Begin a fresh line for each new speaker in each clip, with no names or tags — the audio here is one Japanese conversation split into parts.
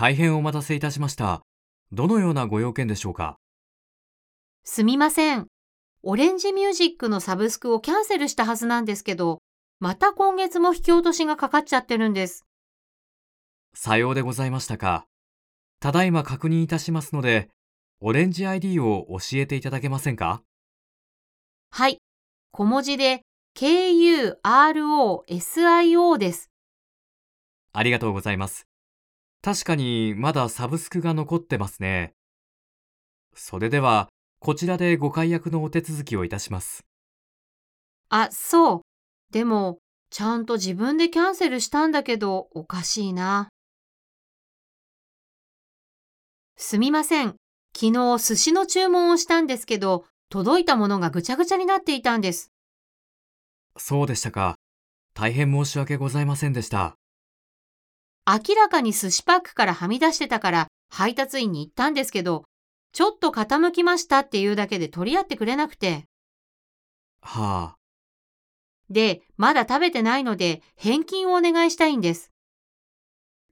大変お待たせいたしました。どのようなご用件でしょうか？
すみません。オレンジミュージックのサブスクをキャンセルしたはずなんですけど、また今月も引き落としがかかっちゃってるんです。
さようでございましたか。ただいま確認いたしますので、オレンジ ID を教えていただけませんか？
はい。小文字で KUROSIO です。
ありがとうございます。確かにまだサブスクが残ってますね。それでは、こちらでご解約のお手続きをいたします。
あ、そう。でも、ちゃんと自分でキャンセルしたんだけど、おかしいな。すみません。昨日寿司の注文をしたんですけど、届いたものがぐちゃぐちゃになっていたんです。
そうでしたか。大変申し訳ございませんでした。
明らかに寿司パックからはみ出してたから配達員に言ったんですけど、ちょっと傾きましたっていうだけで取り合ってくれなくて。
はあ、
で、まだ食べてないので返金をお願いしたいんです。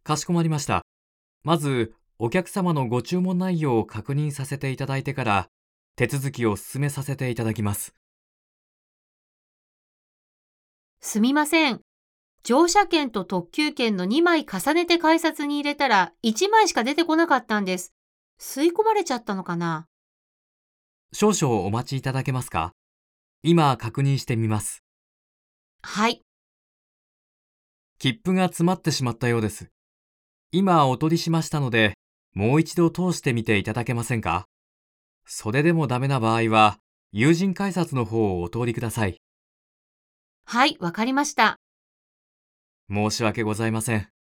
かしこまりました。まず、お客様のご注文内容を確認させていただいてから、手続きを進めさせていただきます。
すみません。乗車券と特急券の2枚重ねて改札に入れたら1枚しか出てこなかったんです。吸い込まれちゃったのかな？
少々お待ちいただけますか？今確認してみます。
はい。
切符が詰まってしまったようです。今お取りしましたので、もう一度通してみていただけませんか？それでもダメな場合は、友人改札の方をお通りください。
はい、わかりました。
申し訳ございません。